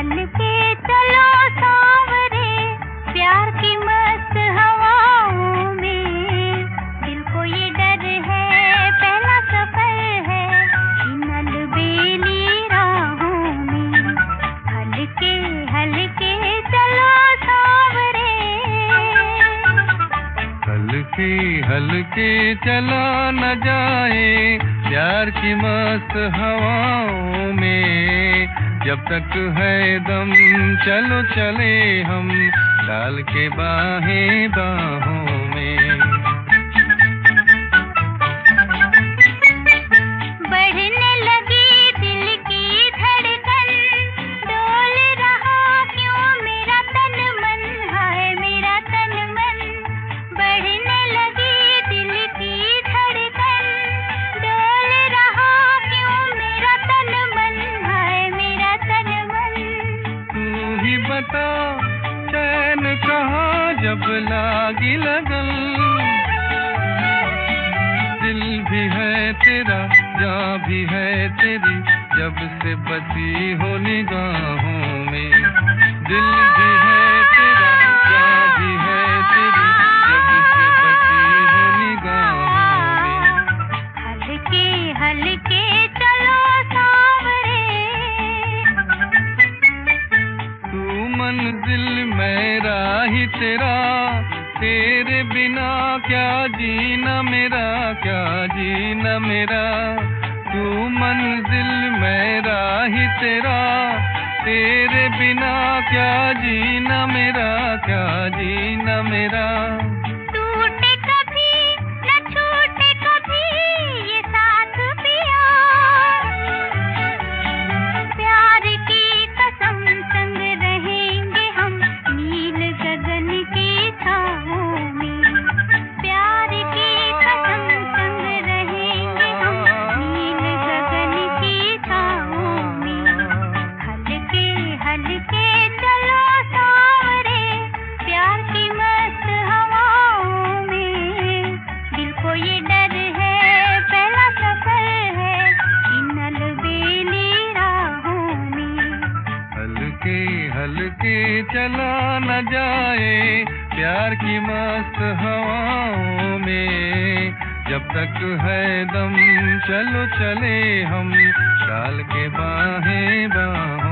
हल्के चलो सांवरे, प्यार की मस्त हवाओं में। दिल को ये डर है, पहला सफ़र है इन अलबेली राहों में। हल्के हल्के चलो सांवरे। हल्के हल्के चला न जाए प्यार की मस्त हवाओं में जब तक है दम, चलो चले हम लाल के बाहें बाहों जब लागी लगल दिल भी है तेरा, जा भी है तेरी, जब से बसी हो निगाहों। मंजिल मेरा ही तेरा। तेरे बिना क्या जीना मेरा, क्या जीना मेरा? तू मंजिल मेरा ही तेरा। तेरे बिना क्या जीना मेरा, क्या जीना मेरा? हल्के चला न जाए, प्यार की मस्त हवाओं में। जब तक है दम, चलो चले हम डाल के बाहें बाहों